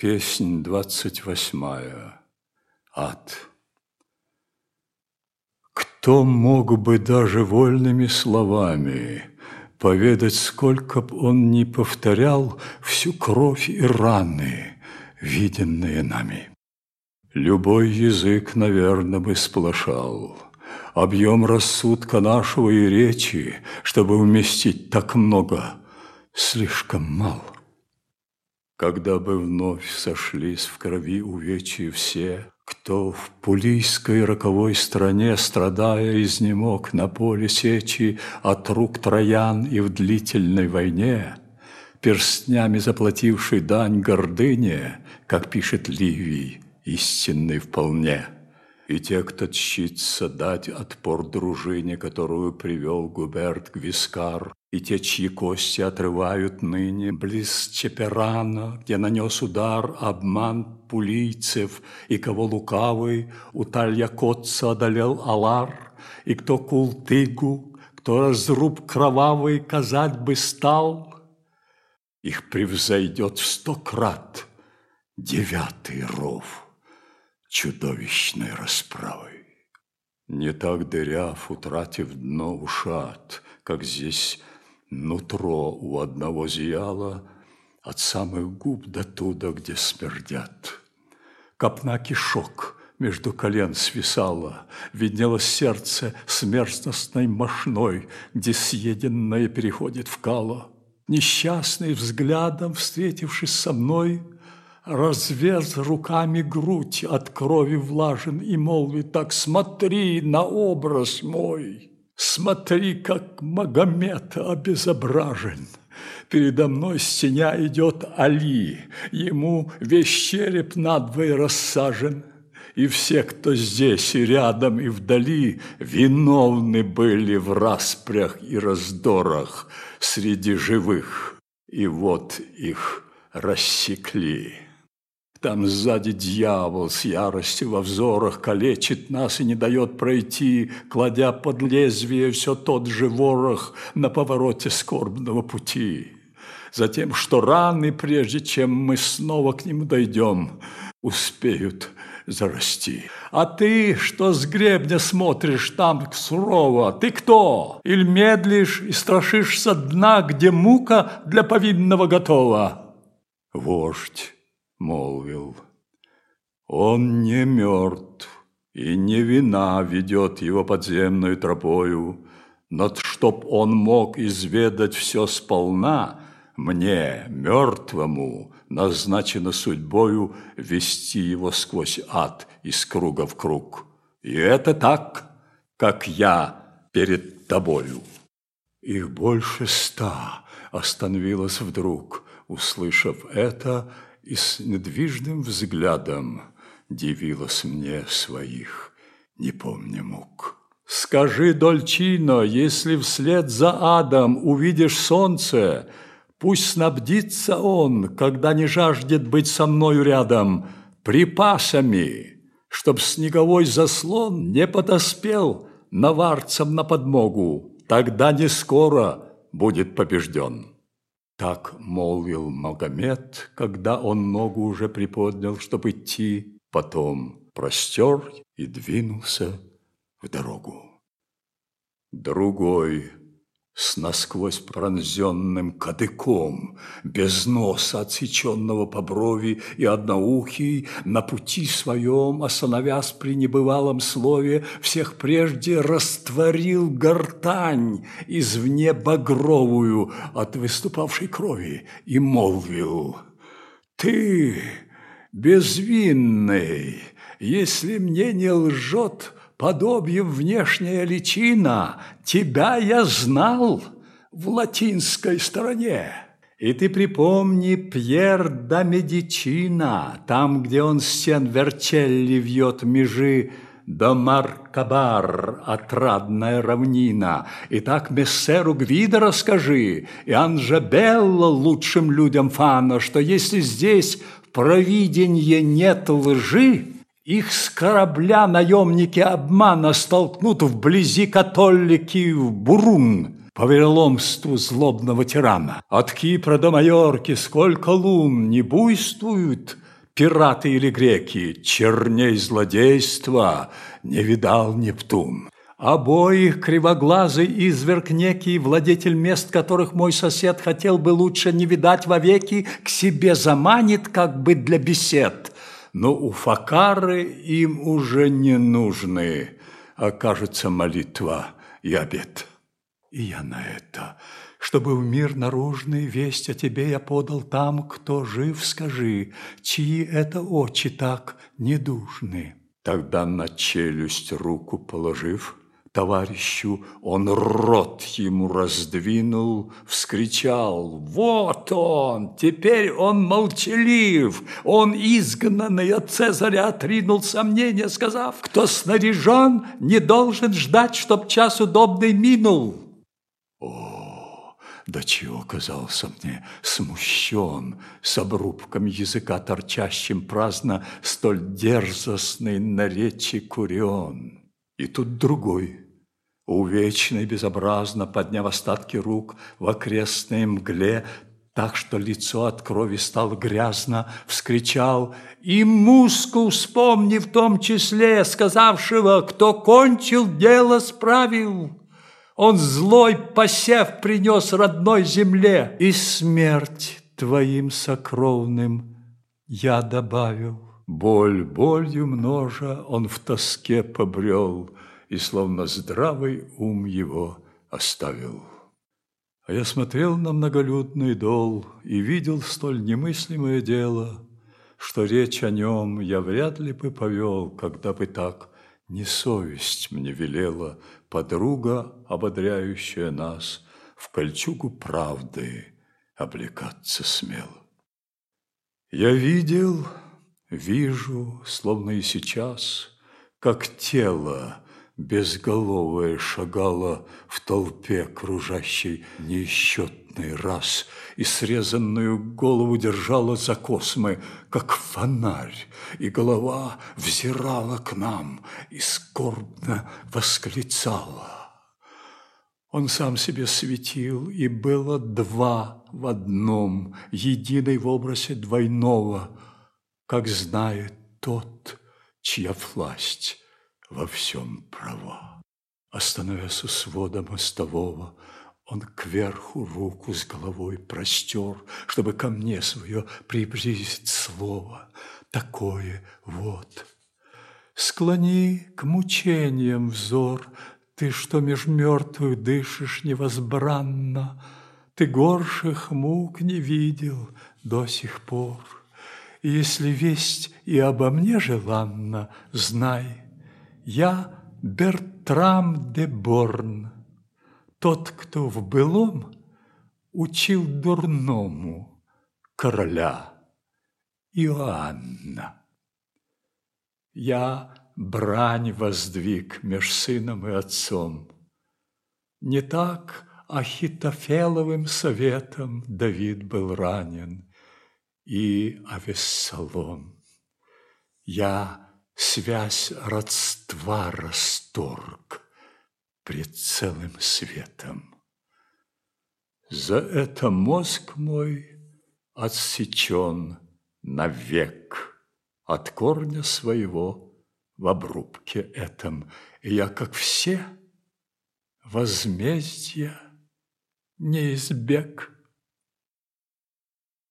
Песнь двадцать восьмая. Ад. Кто мог бы даже вольными словами Поведать, сколько б он ни повторял Всю кровь и раны, виденные нами? Любой язык, наверное, бы сплошал Объем рассудка нашего и речи, Чтобы уместить так много, слишком мало. Когда бы вновь сошлись в крови увечья все, Кто в пулийской роковой стране, Страдая, изнемог на поле сечи От рук троян и в длительной войне, Перстнями заплативший дань гордыне, Как пишет Ливий, истинный вполне – и те, кто тщится дать отпор дружине, которую привел Губерт Гвискар, и те, чьи кости отрывают ныне близ Чеперана, где нанес удар обман пулийцев, и кого лукавый у Тальякотца одолел Алар, и кто Култыгу, кто разруб кровавый казать бы стал, их превзойдет в сто крат девятый ров чудовищной расправой. Не так дыряв, утратив дно ушат, как здесь нутро у одного зияло от самых губ до туда, где смердят. Копна кишок между колен свисала, виднелось сердце с мерзностной мошной, где съеденное переходит в кало. Несчастный взглядом, встретившись со мной, разверз руками грудь от крови влажен и молвит так «Смотри на образ мой, смотри, как Магомед обезображен». Передо мной стеня идет Али, ему весь череп надвое рассажен. И все, кто здесь и рядом, и вдали, виновны были в распрях и раздорах среди живых. И вот их рассекли. Там сзади дьявол с яростью во взорах калечит нас и не дает пройти, кладя под лезвие все тот же ворох на повороте скорбного пути. Затем, что раны, прежде чем мы снова к нему дойдем, успеют зарасти. А ты, что с гребня смотришь там сурово, ты кто? Или медлишь и страшишься дна, где мука для повинного готова? Вождь молвил. Он не мертв, и не вина ведет его подземную тропою, но чтоб он мог изведать все сполна, мне, мертвому, назначено судьбою вести его сквозь ад из круга в круг. И это так, как я перед тобою. Их больше ста остановилось вдруг. Услышав это, и с недвижным взглядом дивилась мне своих, не помня мук. Скажи, Дольчино, если вслед за адом увидишь солнце, пусть снабдится он, когда не жаждет быть со мною рядом, припасами, чтоб снеговой заслон не подоспел наварцам на подмогу, тогда не скоро будет побежден. Так молвил Магомед, когда он ногу уже приподнял, чтобы идти, потом простер и двинулся в дорогу. Другой с насквозь пронзенным кадыком, без носа, отсеченного по брови и одноухий, на пути своем, остановясь при небывалом слове, всех прежде растворил гортань извне багровую от выступавшей крови и молвил «Ты, безвинный, если мне не лжет, подобием внешняя личина, тебя я знал в латинской стороне. И ты припомни Пьер да Медичина, там, где он стен Верчелли вьет межи, да Маркабар, отрадная равнина. И так мессеру Гвида расскажи, и Анжабелла лучшим людям фана, что если здесь провиденье нет лжи, их с корабля наемники обмана столкнут вблизи католики в Бурун по вероломству злобного тирана. От Кипра до Майорки сколько лун не буйствуют пираты или греки, черней злодейства не видал Нептун. Обоих кривоглазый изверг некий, владетель мест, которых мой сосед хотел бы лучше не видать вовеки, к себе заманит, как бы для бесед. Но у Факары им уже не нужны, окажется молитва и обед. И я на это чтобы в мир наружный весть о тебе я подал там, кто жив, скажи, чьи это очи так недужны. Тогда на челюсть руку положив, товарищу, он рот ему раздвинул, вскричал, «Вот он! Теперь он молчалив! Он изгнанный от Цезаря отринул сомнения, сказав, кто снаряжен, не должен ждать, чтоб час удобный минул». О! до чего казался мне смущен, с обрубком языка торчащим праздно, столь дерзостный на речи курен. И тут другой, увечный безобразно, подняв остатки рук в окрестной мгле, так что лицо от крови стало грязно, вскричал «И мускул вспомни в том числе, сказавшего, кто кончил, дело справил». Он злой посев принес родной земле, И смерть твоим сокровным я добавил. Боль болью множа он в тоске побрел, И словно здравый ум его оставил. А я смотрел на многолюдный дол И видел столь немыслимое дело, Что речь о нем я вряд ли бы повел, Когда бы так не совесть мне велела подруга, ободряющая нас, в кольчугу правды облекаться смело. Я видел, вижу, словно и сейчас, как тело безголовое шагало в толпе кружащей неисчетный раз и срезанную голову держала за космы, как фонарь, и голова взирала к нам и скорбно восклицала. Он сам себе светил, и было два в одном, единый в образе двойного, как знает тот, чья власть во всем права. Остановясь у свода мостового, он кверху руку с головой простер, чтобы ко мне свое приблизить слово. Такое вот. Склони к мучениям взор, Ты, что меж мертвых дышишь невозбранно, Ты горших мук не видел до сих пор. Если весть и обо мне желанна, Знай, я Бертрам де Борн, тот, кто в былом учил дурному короля Иоанна. Я брань воздвиг меж сыном и отцом. Не так Ахитофеловым советом Давид был ранен и Авессалом. Я связь родства расторг пред целым светом. За это мозг мой отсечен навек от корня своего в обрубке этом, и я, как все, возмездия не избег.